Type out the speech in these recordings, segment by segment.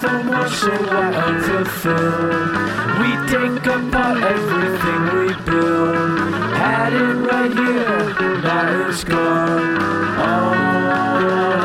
commercial are unfulfilled. We take apart everything we build. Had it right here, now it's gone. Oh.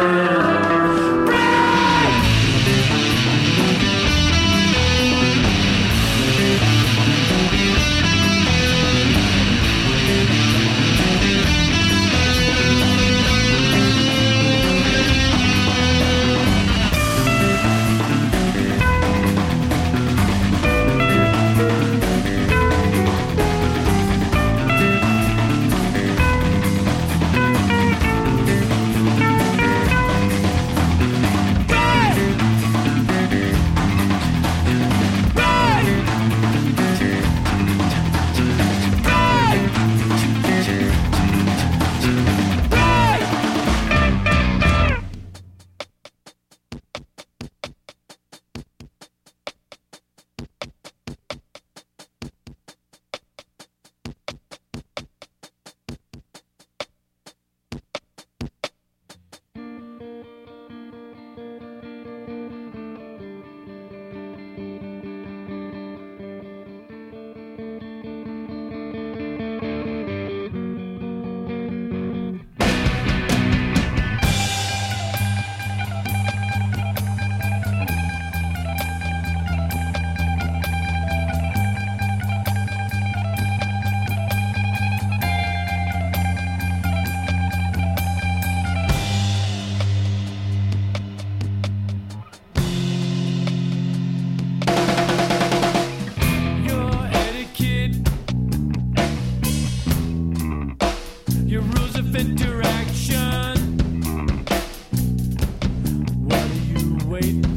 wait.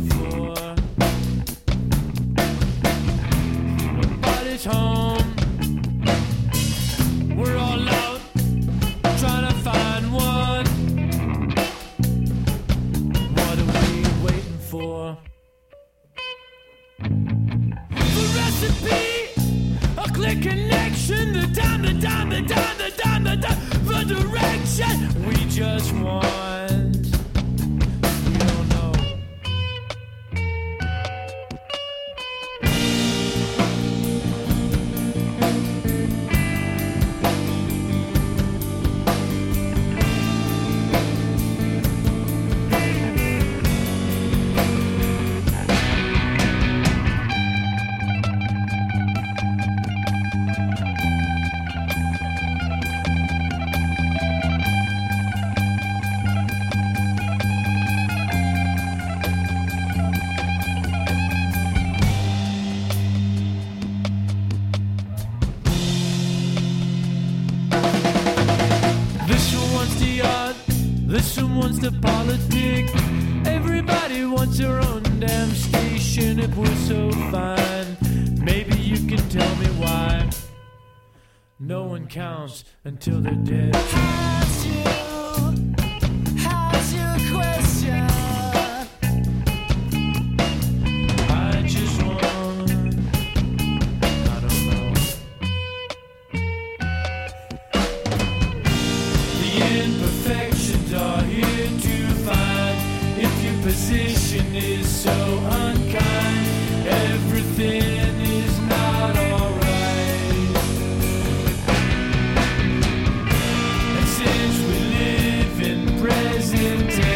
June.